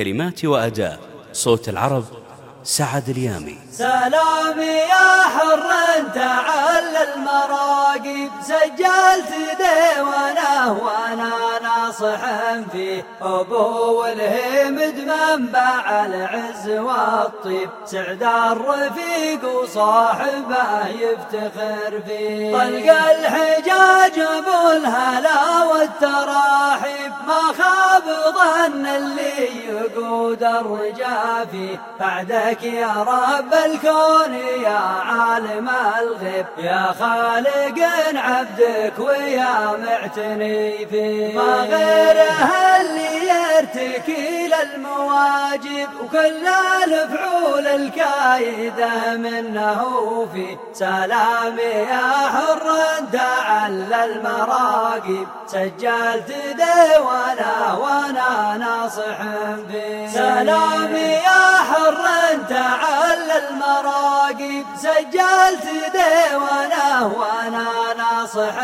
كلمات وأداء صوت العرب سعد اليامي. سلامي يا حر تعال المراقب. سجلت ديوانه وأنا ناصح فيه ابو الهمد منبع العز والطيب. سعد الرفيق وصاحبه يفتخر فيه. طلق الحجاج ما خاب ظن اللي يقود الرجافي بعدك يا رب الكون يا عالم الغيب. يا خالق عبدك ويا معتني فيه. ما غيره اللي يرتكي للمواجب وكل الفعول الكايدة منه في سلامي يا حر تعل المراقب سجلت ديوانا وأنا ناصح فيه سلامي يا حر المراقب سجلت ديوانه وأنا ناصح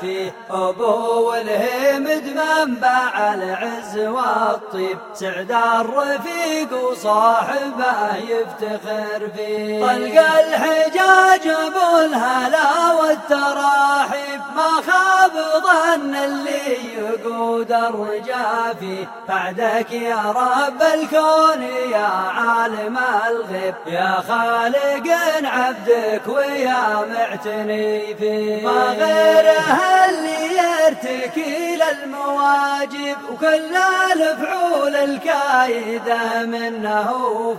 فيه ابو الهمد منبع العز والطيب. سعد الرفيق وصاحبه يفتخر فيه طلق الحجاج ابو الهلا والتراحيب. ما خاب ظن اللي يقود الرجافي بعدك يا رب الكون يا عالم الغيب يا خالق عبدك ويا معتني فيه ما غيره اللي يرتكي للمواجب وكل الفعول الكايدة منه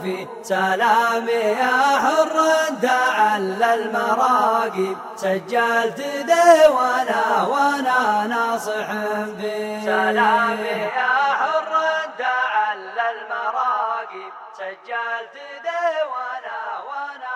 في سلامي يا حر تعل المراقب سجلت ديوانا وأنا ناصح فيه سلامي يا حر تعل المراقب سجلت ديوانا وأنا